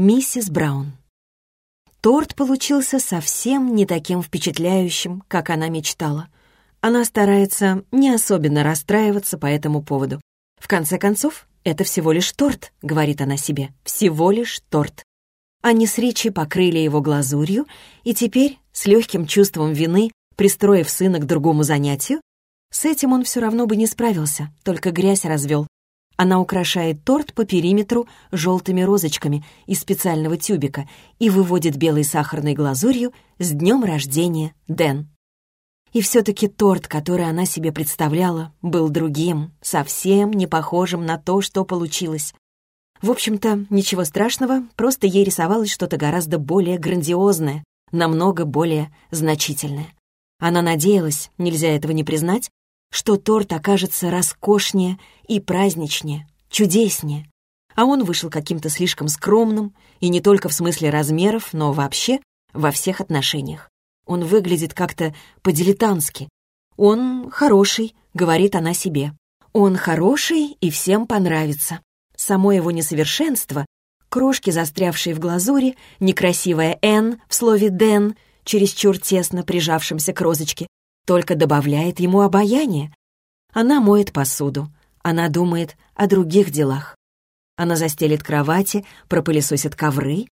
Миссис Браун. Торт получился совсем не таким впечатляющим, как она мечтала. Она старается не особенно расстраиваться по этому поводу. В конце концов, это всего лишь торт, говорит она себе, всего лишь торт. Они с Ричи покрыли его глазурью, и теперь, с легким чувством вины, пристроив сына к другому занятию, с этим он все равно бы не справился, только грязь развел. Она украшает торт по периметру желтыми розочками из специального тюбика и выводит белой сахарной глазурью «С днем рождения, Дэн». И все-таки торт, который она себе представляла, был другим, совсем не похожим на то, что получилось. В общем-то, ничего страшного, просто ей рисовалось что-то гораздо более грандиозное, намного более значительное. Она надеялась, нельзя этого не признать, что торт окажется роскошнее и праздничнее, чудеснее. А он вышел каким-то слишком скромным, и не только в смысле размеров, но вообще во всех отношениях. Он выглядит как-то по-дилетантски. Он хороший, говорит она себе. Он хороший и всем понравится. Само его несовершенство, крошки, застрявшие в глазури, некрасивая «Н» в слове «Дэн», чересчур тесно прижавшимся к розочке, только добавляет ему обаяние. Она моет посуду, она думает о других делах. Она застелит кровати, пропылесосит ковры,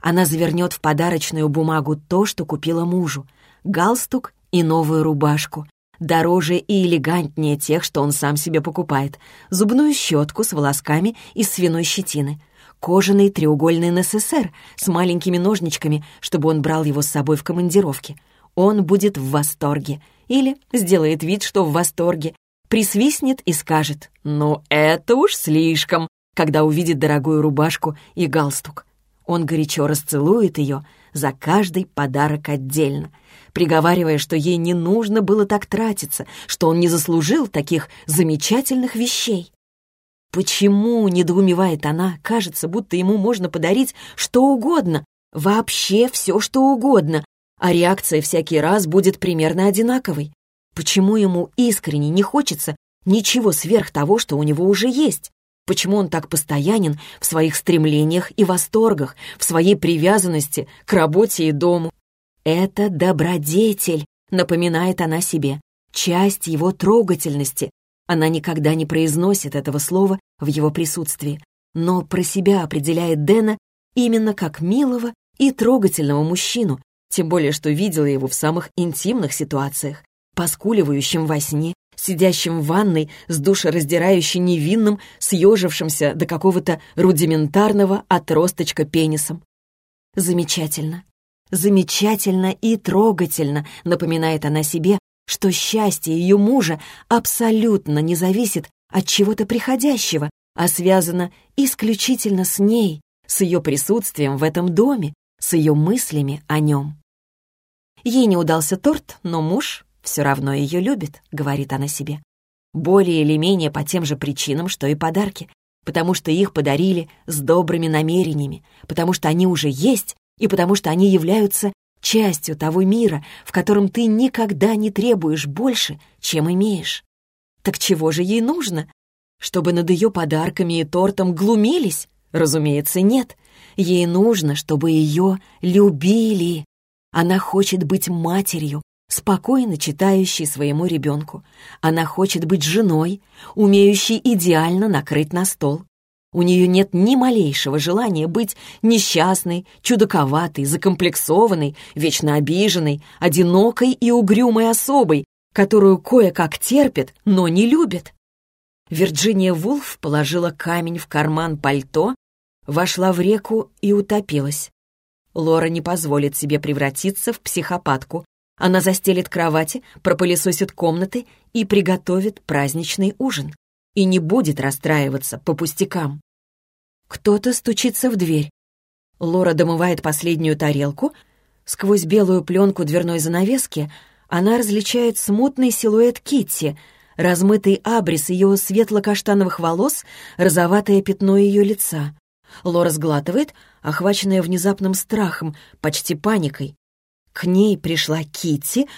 она завернет в подарочную бумагу то, что купила мужу, галстук и новую рубашку, дороже и элегантнее тех, что он сам себе покупает, зубную щетку с волосками из свиной щетины, кожаный треугольный НССР с маленькими ножничками, чтобы он брал его с собой в командировке. Он будет в восторге. Или сделает вид, что в восторге. Присвистнет и скажет «Ну, это уж слишком», когда увидит дорогую рубашку и галстук. Он горячо расцелует ее за каждый подарок отдельно, приговаривая, что ей не нужно было так тратиться, что он не заслужил таких замечательных вещей. Почему, недоумевает она, кажется, будто ему можно подарить что угодно, вообще все, что угодно, а реакция всякий раз будет примерно одинаковой? Почему ему искренне не хочется ничего сверх того, что у него уже есть? Почему он так постоянен в своих стремлениях и восторгах, в своей привязанности к работе и дому? Это добродетель, напоминает она себе, часть его трогательности. Она никогда не произносит этого слова в его присутствии, но про себя определяет Дэна именно как милого и трогательного мужчину, тем более что видела его в самых интимных ситуациях, поскуливающим во сне, сидящим в ванной с душераздирающе невинным, съежившимся до какого-то рудиментарного отросточка пенисом. Замечательно. Замечательно и трогательно напоминает она себе, что счастье ее мужа абсолютно не зависит от чего-то приходящего, а связано исключительно с ней, с ее присутствием в этом доме, с ее мыслями о нем. Ей не удался торт, но муж все равно ее любит, говорит она себе. Более или менее по тем же причинам, что и подарки. Потому что их подарили с добрыми намерениями, потому что они уже есть, и потому что они являются частью того мира, в котором ты никогда не требуешь больше, чем имеешь. Так чего же ей нужно? Чтобы над ее подарками и тортом глумились? Разумеется, нет. Ей нужно, чтобы ее любили. Она хочет быть матерью, спокойно читающей своему ребенку. Она хочет быть женой, умеющей идеально накрыть на стол. У нее нет ни малейшего желания быть несчастной, чудаковатой, закомплексованной, вечно обиженной, одинокой и угрюмой особой, которую кое-как терпит, но не любит. Вирджиния Вулф положила камень в карман пальто, вошла в реку и утопилась. Лора не позволит себе превратиться в психопатку. Она застелит кровати, пропылесосит комнаты и приготовит праздничный ужин. И не будет расстраиваться по пустякам. Кто-то стучится в дверь. Лора домывает последнюю тарелку. Сквозь белую пленку дверной занавески она различает смутный силуэт Китти, размытый абрис ее светло-каштановых волос, розоватое пятно ее лица. Лора сглатывает, охваченная внезапным страхом, почти паникой. К ней пришла Китти,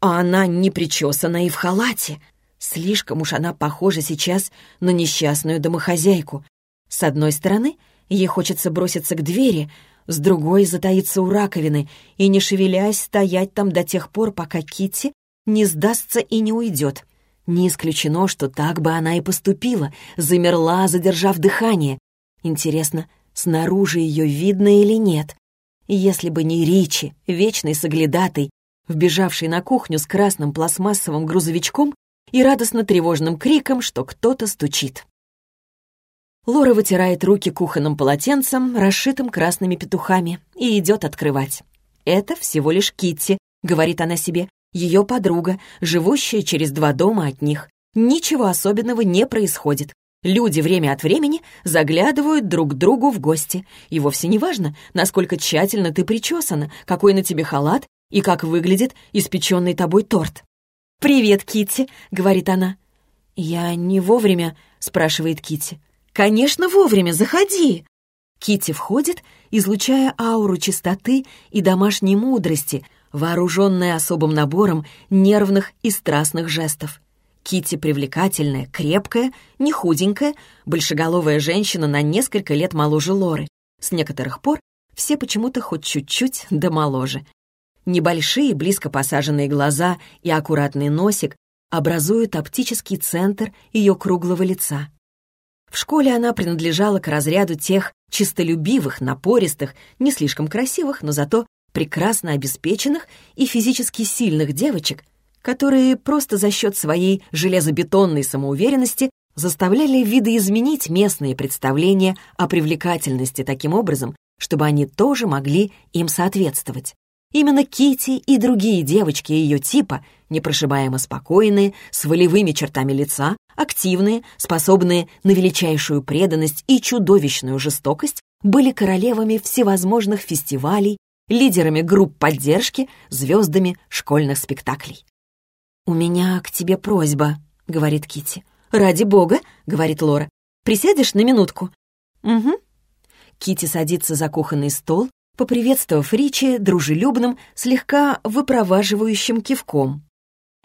а она не причесана и в халате. Слишком уж она похожа сейчас на несчастную домохозяйку. С одной стороны, Ей хочется броситься к двери, с другой затаиться у раковины и, не шевелясь, стоять там до тех пор, пока Китти не сдастся и не уйдет. Не исключено, что так бы она и поступила, замерла, задержав дыхание. Интересно, снаружи ее видно или нет? Если бы не Ричи, вечный соглядатый, вбежавший на кухню с красным пластмассовым грузовичком и радостно-тревожным криком, что кто-то стучит. Лора вытирает руки кухонным полотенцем, расшитым красными петухами, и идет открывать. «Это всего лишь Китти», — говорит она себе, ее подруга, живущая через два дома от них. Ничего особенного не происходит. Люди время от времени заглядывают друг другу в гости. И вовсе не важно, насколько тщательно ты причесана, какой на тебе халат и как выглядит испеченный тобой торт. «Привет, Китти», — говорит она. «Я не вовремя», — спрашивает Китти. «Конечно, вовремя, заходи!» Китти входит, излучая ауру чистоты и домашней мудрости, вооруженная особым набором нервных и страстных жестов. Китти привлекательная, крепкая, не худенькая, большеголовая женщина на несколько лет моложе Лоры. С некоторых пор все почему-то хоть чуть-чуть да моложе. Небольшие, близко посаженные глаза и аккуратный носик образуют оптический центр ее круглого лица. В школе она принадлежала к разряду тех чистолюбивых, напористых, не слишком красивых, но зато прекрасно обеспеченных и физически сильных девочек, которые просто за счет своей железобетонной самоуверенности заставляли видоизменить местные представления о привлекательности таким образом, чтобы они тоже могли им соответствовать. Именно Кити и другие девочки ее типа, непрошибаемо спокойные, с волевыми чертами лица, активные, способные на величайшую преданность и чудовищную жестокость, были королевами всевозможных фестивалей, лидерами групп поддержки, звездами школьных спектаклей. «У меня к тебе просьба», — говорит Кити. «Ради бога», — говорит Лора. «Присядешь на минутку?» «Угу». Кити садится за кухонный стол, поприветствовав Ричи дружелюбным, слегка выпроваживающим кивком.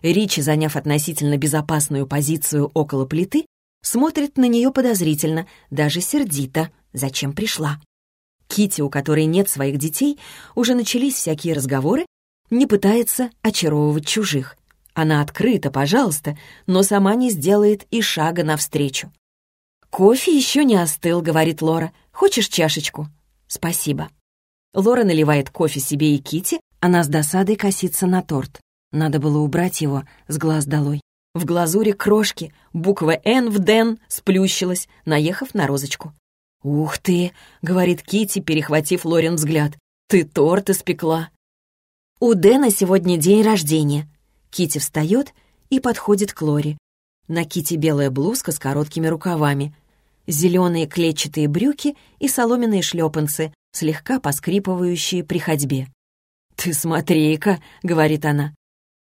Ричи, заняв относительно безопасную позицию около плиты, смотрит на нее подозрительно, даже сердито. Зачем пришла? Кити, у которой нет своих детей, уже начались всякие разговоры, не пытается очаровывать чужих. Она открыта, пожалуйста, но сама не сделает и шага навстречу. «Кофе еще не остыл», — говорит Лора. «Хочешь чашечку?» «Спасибо». Лора наливает кофе себе и Кити, она с досадой косится на торт. Надо было убрать его с глаз долой. В глазури крошки, буква «Н» в «Ден» сплющилась, наехав на розочку. «Ух ты!» — говорит Кити, перехватив Лорен взгляд. «Ты торт испекла!» «У Дэна сегодня день рождения». Кити встает и подходит к Лоре. На Кити белая блузка с короткими рукавами, зеленые клетчатые брюки и соломенные шлепанцы, слегка поскрипывающие при ходьбе. «Ты смотри-ка», — говорит она.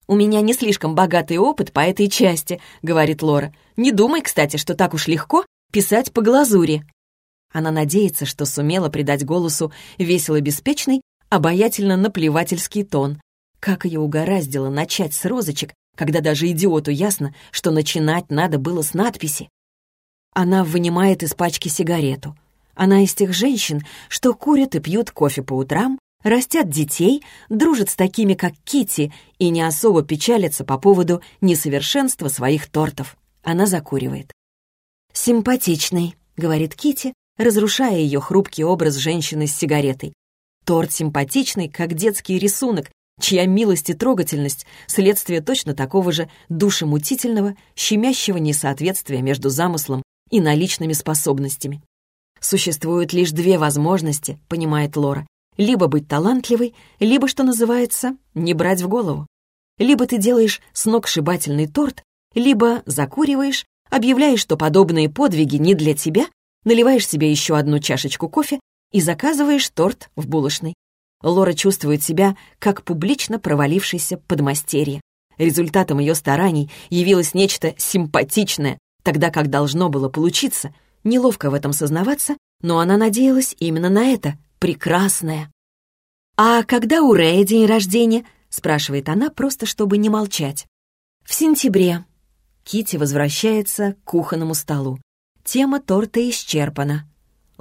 «У меня не слишком богатый опыт по этой части», — говорит Лора. «Не думай, кстати, что так уж легко писать по глазури». Она надеется, что сумела придать голосу весело-беспечный, обаятельно-наплевательский тон. Как ее угораздило начать с розочек, когда даже идиоту ясно, что начинать надо было с надписи. Она вынимает из пачки сигарету. Она из тех женщин, что курят и пьют кофе по утрам, растят детей, дружат с такими, как Кити, и не особо печалятся по поводу несовершенства своих тортов. Она закуривает. «Симпатичный», — говорит Кити, разрушая ее хрупкий образ женщины с сигаретой. Торт симпатичный, как детский рисунок, чья милость и трогательность — следствие точно такого же душемутительного, щемящего несоответствия между замыслом и наличными способностями. Существуют лишь две возможности, понимает Лора. Либо быть талантливой, либо, что называется, не брать в голову. Либо ты делаешь сногсшибательный торт, либо закуриваешь, объявляешь, что подобные подвиги не для тебя наливаешь себе еще одну чашечку кофе и заказываешь торт в булочной. Лора чувствует себя как публично провалившийся подмастерье. Результатом ее стараний явилось нечто симпатичное, тогда как должно было получиться. Неловко в этом сознаваться, но она надеялась именно на это, прекрасное. «А когда у Рэя день рождения?» — спрашивает она, просто чтобы не молчать. «В сентябре». Кити возвращается к кухонному столу. Тема торта исчерпана.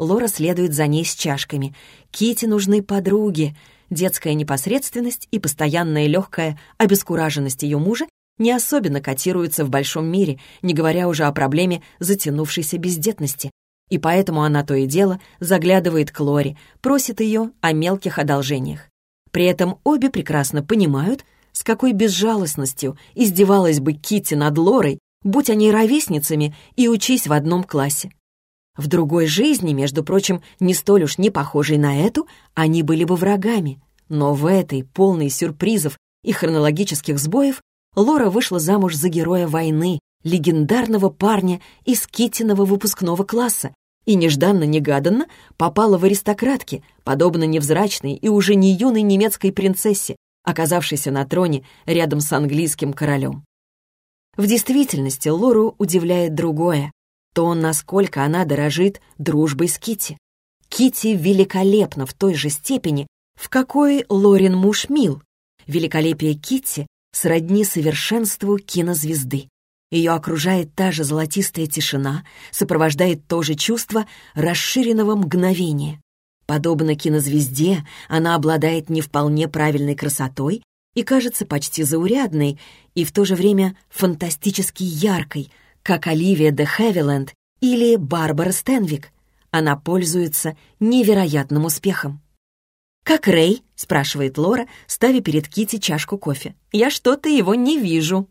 Лора следует за ней с чашками. Кити нужны подруги. Детская непосредственность и постоянная легкая обескураженность ее мужа не особенно котируются в большом мире, не говоря уже о проблеме затянувшейся бездетности. И поэтому она то и дело заглядывает к Лоре, просит ее о мелких одолжениях. При этом обе прекрасно понимают, с какой безжалостностью издевалась бы Кити над Лорой, будь они ровесницами и учись в одном классе. В другой жизни, между прочим, не столь уж не похожей на эту, они были бы врагами. Но в этой, полной сюрпризов и хронологических сбоев, Лора вышла замуж за героя войны, легендарного парня из Китиного выпускного класса, и нежданно-негаданно попала в аристократки, подобно невзрачной и уже не юной немецкой принцессе, оказавшейся на троне рядом с английским королем. В действительности Лору удивляет другое то, насколько она дорожит дружбой с Кити. Кити великолепна в той же степени, в какой Лорин муж мил. Великолепие Кити сродни совершенству кинозвезды. Ее окружает та же золотистая тишина, сопровождает то же чувство расширенного мгновения. Подобно кинозвезде, она обладает не вполне правильной красотой и кажется почти заурядной, и в то же время фантастически яркой, как Оливия де Хевиленд или Барбара Стенвик. Она пользуется невероятным успехом. «Как Рэй?» — спрашивает Лора, ставя перед Кити чашку кофе. «Я что-то его не вижу».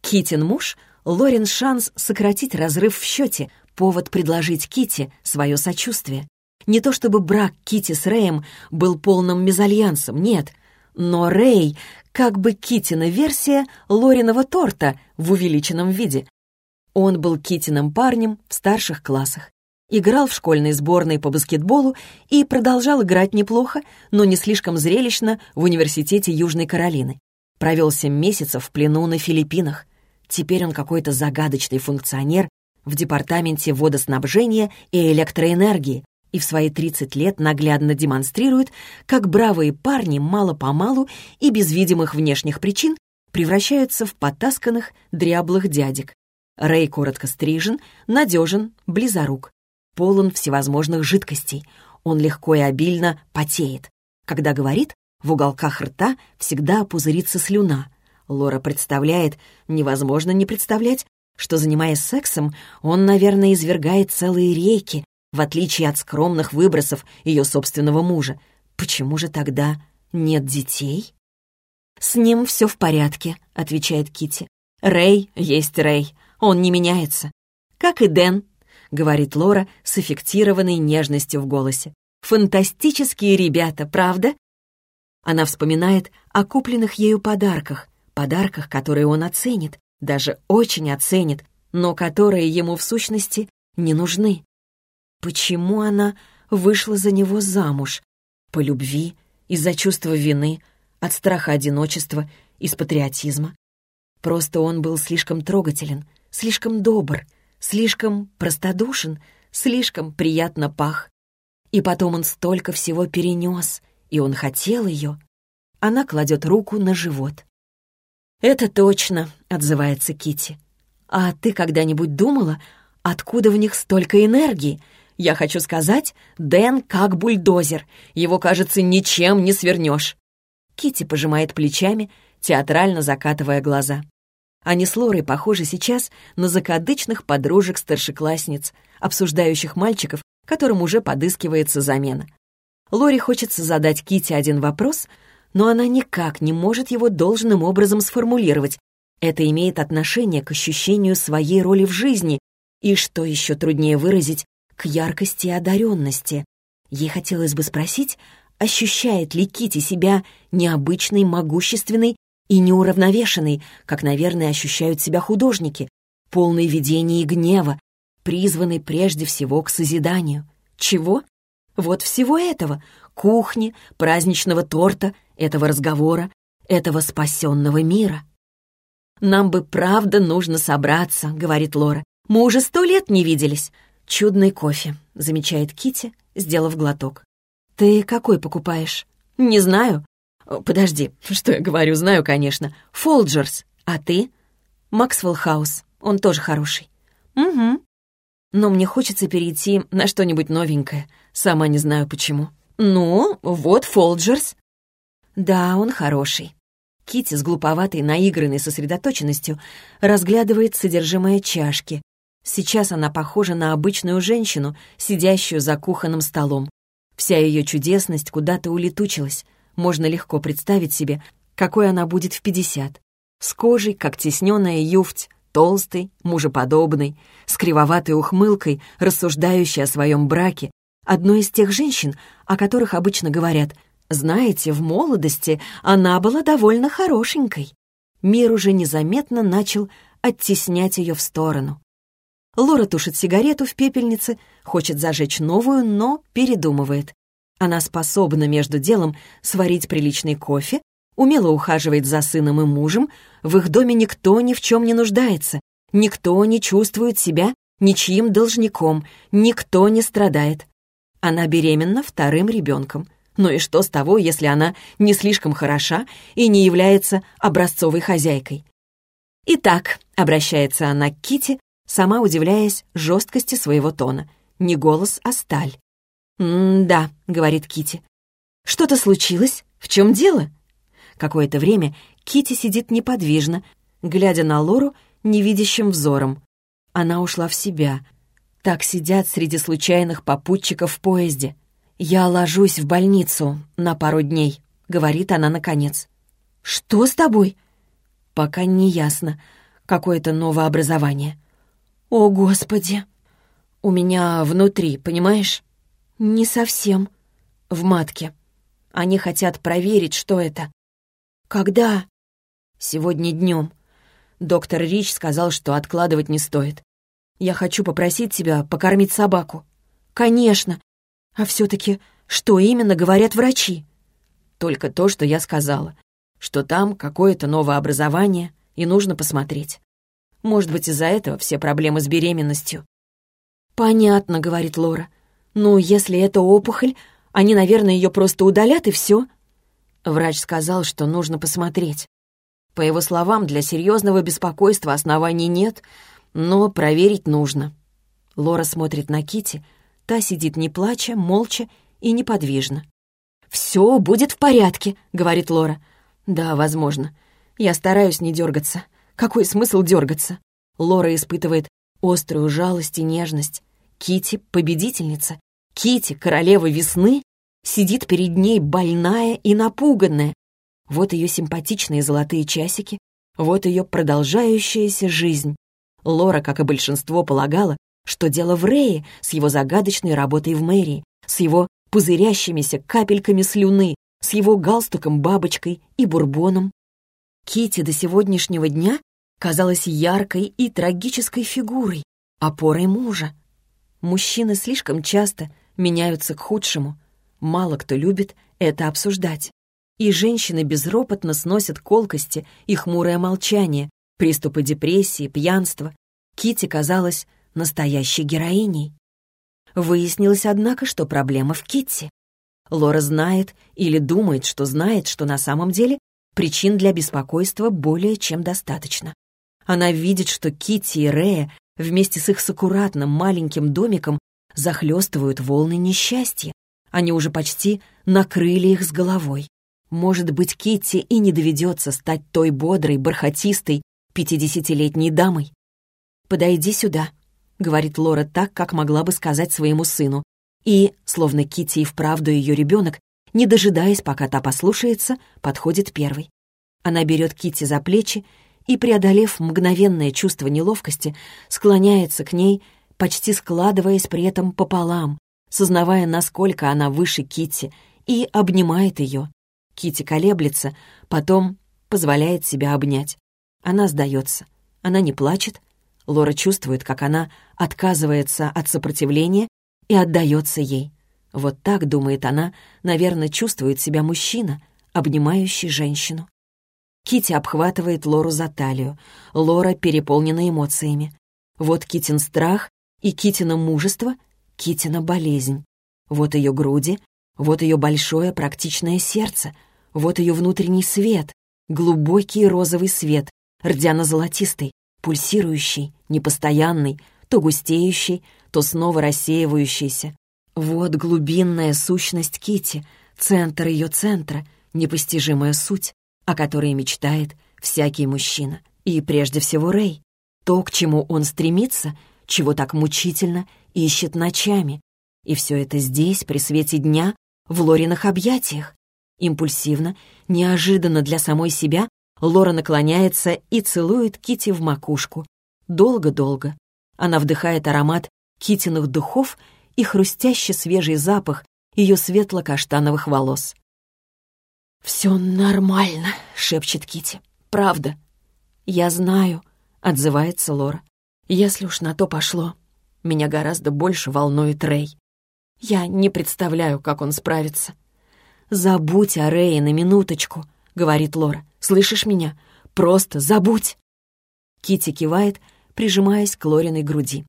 Китин муж — Лорин шанс сократить разрыв в счете, повод предложить Кити свое сочувствие. Не то чтобы брак Кити с Рэем был полным мезальянсом, нет, но Рэй как бы Китина версия Лориного торта в увеличенном виде. Он был Китиным парнем в старших классах, играл в школьной сборной по баскетболу и продолжал играть неплохо, но не слишком зрелищно в Университете Южной Каролины. Провел семь месяцев в плену на Филиппинах. Теперь он какой-то загадочный функционер в департаменте водоснабжения и электроэнергии и в свои 30 лет наглядно демонстрирует, как бравые парни мало-помалу и без видимых внешних причин превращаются в потасканных, дряблых дядек, Рэй коротко стрижен, надежен, близорук, полон всевозможных жидкостей. Он легко и обильно потеет. Когда говорит, в уголках рта всегда пузырится слюна. Лора представляет, невозможно не представлять, что, занимаясь сексом, он, наверное, извергает целые реки, в отличие от скромных выбросов ее собственного мужа. Почему же тогда нет детей? «С ним все в порядке», — отвечает Кити. «Рэй есть Рэй. Он не меняется. Как и Дэн, говорит Лора с эффектированной нежностью в голосе. Фантастические ребята, правда? Она вспоминает о купленных ею подарках, подарках, которые он оценит, даже очень оценит, но которые ему в сущности не нужны. Почему она вышла за него замуж? По любви, из-за чувства вины, от страха одиночества, из патриотизма. Просто он был слишком трогателен, слишком добр, слишком простодушен, слишком приятно пах. И потом он столько всего перенес, и он хотел ее. Она кладет руку на живот. «Это точно», — отзывается Кити. «А ты когда-нибудь думала, откуда в них столько энергии? Я хочу сказать, Дэн как бульдозер. Его, кажется, ничем не свернешь». Кити пожимает плечами, театрально закатывая глаза. Они с Лорой похожи сейчас на закадычных подружек-старшеклассниц, обсуждающих мальчиков, которым уже подыскивается замена. Лоре хочется задать Кити один вопрос, но она никак не может его должным образом сформулировать. Это имеет отношение к ощущению своей роли в жизни и, что еще труднее выразить, к яркости и одаренности. Ей хотелось бы спросить, ощущает ли Кити себя необычной, могущественной и неуравновешенный, как, наверное, ощущают себя художники, полный видений и гнева, призванный прежде всего к созиданию. Чего? Вот всего этого. Кухни, праздничного торта, этого разговора, этого спасенного мира. «Нам бы правда нужно собраться», — говорит Лора. «Мы уже сто лет не виделись». «Чудный кофе», — замечает Кити, сделав глоток. «Ты какой покупаешь?» «Не знаю. «Подожди, что я говорю, знаю, конечно. Фолджерс. А ты?» «Максвелл Хаус. Он тоже хороший». «Угу». но мне хочется перейти на что-нибудь новенькое. Сама не знаю почему. Ну, вот Фолджерс. Да, он хороший. Кити с глуповатой, наигранной сосредоточенностью разглядывает содержимое чашки. Сейчас она похожа на обычную женщину, сидящую за кухонным столом. Вся ее чудесность куда-то улетучилась. Можно легко представить себе, какой она будет в пятьдесят. С кожей, как тесненная юфть, толстый, мужеподобный, с кривоватой ухмылкой, рассуждающий о своем браке, одной из тех женщин, о которых обычно говорят «Знаете, в молодости она была довольно хорошенькой». Мир уже незаметно начал оттеснять ее в сторону. Лора тушит сигарету в пепельнице, хочет зажечь новую, но передумывает. Она способна между делом сварить приличный кофе, умело ухаживает за сыном и мужем, в их доме никто ни в чем не нуждается, никто не чувствует себя ничьим должником, никто не страдает. Она беременна вторым ребенком. Ну и что с того, если она не слишком хороша и не является образцовой хозяйкой? Итак, обращается она к Кити, сама удивляясь жесткости своего тона. Не голос, а сталь. «М-да», — говорит Кити. «Что-то случилось? В чем дело?» Какое-то время Кити сидит неподвижно, глядя на Лору невидящим взором. Она ушла в себя. Так сидят среди случайных попутчиков в поезде. «Я ложусь в больницу на пару дней», — говорит она наконец. «Что с тобой?» «Пока не ясно. Какое-то новообразование». «О, Господи!» «У меня внутри, понимаешь?» «Не совсем». «В матке. Они хотят проверить, что это». «Когда?» «Сегодня днем. Доктор Рич сказал, что откладывать не стоит. Я хочу попросить тебя покормить собаку». «Конечно. А все-таки что именно говорят врачи?» «Только то, что я сказала. Что там какое-то новое образование, и нужно посмотреть. Может быть, из-за этого все проблемы с беременностью». «Понятно», — говорит Лора. «Ну, если это опухоль, они, наверное, ее просто удалят, и все». Врач сказал, что нужно посмотреть. По его словам, для серьезного беспокойства оснований нет, но проверить нужно. Лора смотрит на Кити, та сидит не плача, молча и неподвижно. «Все будет в порядке», — говорит Лора. «Да, возможно. Я стараюсь не дергаться. Какой смысл дергаться?» Лора испытывает острую жалость и нежность. Кити победительница. Кити королева весны, сидит перед ней больная и напуганная. Вот ее симпатичные золотые часики, вот ее продолжающаяся жизнь. Лора, как и большинство, полагала, что дело в Рее с его загадочной работой в мэрии, с его пузырящимися капельками слюны, с его галстуком-бабочкой и бурбоном. Кити до сегодняшнего дня казалась яркой и трагической фигурой, опорой мужа. Мужчины слишком часто меняются к худшему. Мало кто любит это обсуждать. И женщины безропотно сносят колкости и хмурое молчание, приступы депрессии, пьянства. Кити казалась настоящей героиней. Выяснилось, однако, что проблема в Китти. Лора знает или думает, что знает, что на самом деле причин для беспокойства более чем достаточно. Она видит, что Китти и Рея вместе с их с аккуратным маленьким домиком захлестывают волны несчастья. Они уже почти накрыли их с головой. Может быть, Китти и не доведется стать той бодрой, бархатистой, пятидесятилетней дамой. «Подойди сюда», — говорит Лора так, как могла бы сказать своему сыну. И, словно Китти и вправду ее ребенок, не дожидаясь, пока та послушается, подходит первый. Она берет Китти за плечи и, преодолев мгновенное чувство неловкости, склоняется к ней, почти складываясь при этом пополам, сознавая, насколько она выше Китти, и обнимает ее. Китти колеблется, потом позволяет себя обнять. Она сдается. Она не плачет. Лора чувствует, как она отказывается от сопротивления и отдается ей. Вот так, думает она, наверное, чувствует себя мужчина, обнимающий женщину. Кити обхватывает Лору за талию. Лора переполнена эмоциями. Вот Китин страх и Китина мужество, Китина болезнь. Вот ее груди, вот ее большое практичное сердце, вот ее внутренний свет, глубокий розовый свет, рдяно-золотистый, пульсирующий, непостоянный, то густеющий, то снова рассеивающийся. Вот глубинная сущность Кити, центр ее центра, непостижимая суть, о которой мечтает всякий мужчина. И прежде всего Рэй. То, к чему он стремится, чего так мучительно ищет ночами. И все это здесь, при свете дня, в Лориных объятиях. Импульсивно, неожиданно для самой себя, Лора наклоняется и целует Кити в макушку. Долго-долго. Она вдыхает аромат Китиных духов и хрустящий свежий запах ее светло-каштановых волос. «Все нормально», — шепчет Кити. «Правда». «Я знаю», — отзывается Лора. «Если уж на то пошло, меня гораздо больше волнует Рэй. Я не представляю, как он справится». «Забудь о Рэе на минуточку», — говорит Лора. «Слышишь меня? Просто забудь!» Кити кивает, прижимаясь к Лориной груди.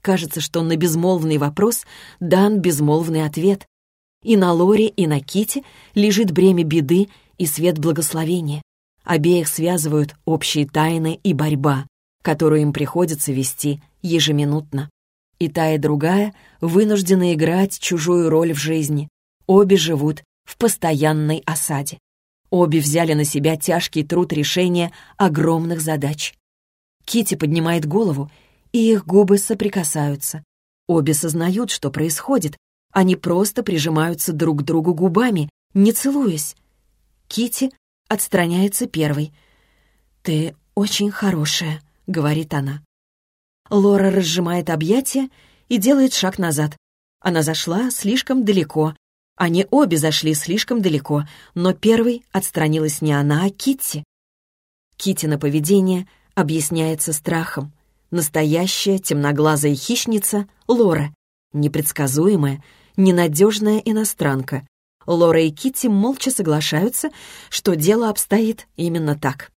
Кажется, что на безмолвный вопрос дан безмолвный ответ. И на Лоре, и на Кити лежит бремя беды и свет благословения. Обеих связывают общие тайны и борьба, которую им приходится вести ежеминутно. И та, и другая вынуждены играть чужую роль в жизни. Обе живут в постоянной осаде. Обе взяли на себя тяжкий труд решения огромных задач. Кити поднимает голову, и их губы соприкасаются. Обе сознают, что происходит. Они просто прижимаются друг к другу губами, не целуясь. Кити отстраняется первой. «Ты очень хорошая», — говорит она. Лора разжимает объятия и делает шаг назад. Она зашла слишком далеко. Они обе зашли слишком далеко, но первой отстранилась не она, а Китти. Китти поведение объясняется страхом. Настоящая темноглазая хищница — Лора. Непредсказуемая, ненадежная иностранка. Лора и Китти молча соглашаются, что дело обстоит именно так.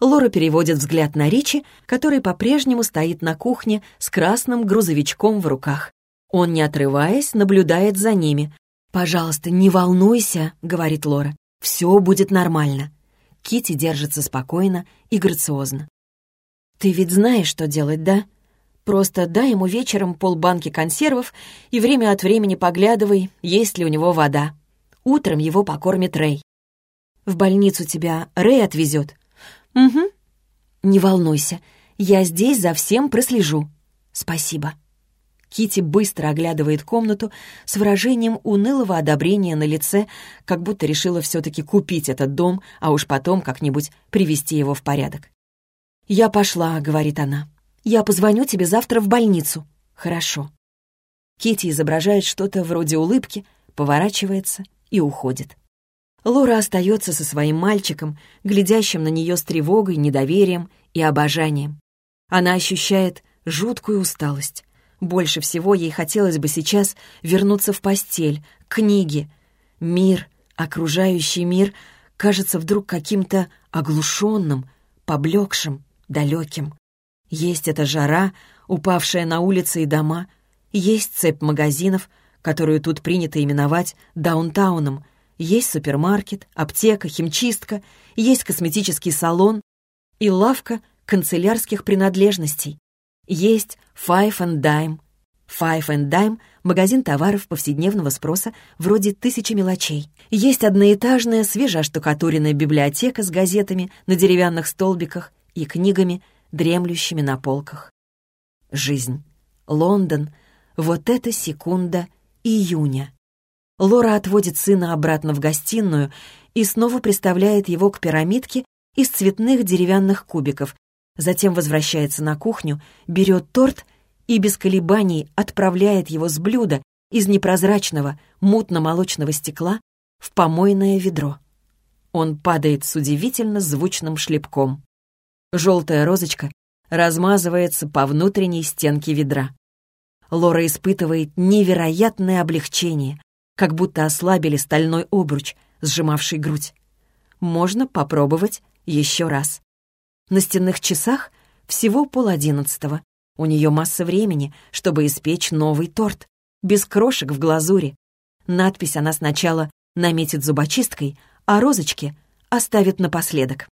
Лора переводит взгляд на Ричи, который по-прежнему стоит на кухне с красным грузовичком в руках. Он, не отрываясь, наблюдает за ними. «Пожалуйста, не волнуйся», — говорит Лора. «Все будет нормально». Кити держится спокойно и грациозно. «Ты ведь знаешь, что делать, да? Просто дай ему вечером полбанки консервов и время от времени поглядывай, есть ли у него вода. Утром его покормит Рэй. В больницу тебя Рэй отвезет, «Угу». «Не волнуйся, я здесь за всем прослежу». «Спасибо». Кити быстро оглядывает комнату с выражением унылого одобрения на лице, как будто решила все-таки купить этот дом, а уж потом как-нибудь привести его в порядок. «Я пошла», — говорит она. «Я позвоню тебе завтра в больницу». «Хорошо». Кити изображает что-то вроде улыбки, поворачивается и уходит. Лора остается со своим мальчиком, глядящим на нее с тревогой, недоверием и обожанием. Она ощущает жуткую усталость. Больше всего ей хотелось бы сейчас вернуться в постель, к книге. Мир, окружающий мир, кажется вдруг каким-то оглушенным, поблекшим, далеким. Есть эта жара, упавшая на улицы и дома, есть цепь магазинов, которую тут принято именовать даунтауном — есть супермаркет, аптека, химчистка, есть косметический салон и лавка канцелярских принадлежностей. Есть Five and Dime. Five and Dime — магазин товаров повседневного спроса вроде тысячи мелочей. Есть одноэтажная свежеоштукатуренная библиотека с газетами на деревянных столбиках и книгами, дремлющими на полках. Жизнь. Лондон. Вот эта секунда июня. Лора отводит сына обратно в гостиную и снова приставляет его к пирамидке из цветных деревянных кубиков, затем возвращается на кухню, берет торт и без колебаний отправляет его с блюда из непрозрачного мутно-молочного стекла в помойное ведро. Он падает с удивительно звучным шлепком. Желтая розочка размазывается по внутренней стенке ведра. Лора испытывает невероятное облегчение как будто ослабили стальной обруч, сжимавший грудь. Можно попробовать еще раз. На стенных часах всего пол одиннадцатого. У нее масса времени, чтобы испечь новый торт, без крошек в глазури. Надпись она сначала наметит зубочисткой, а розочки оставит напоследок.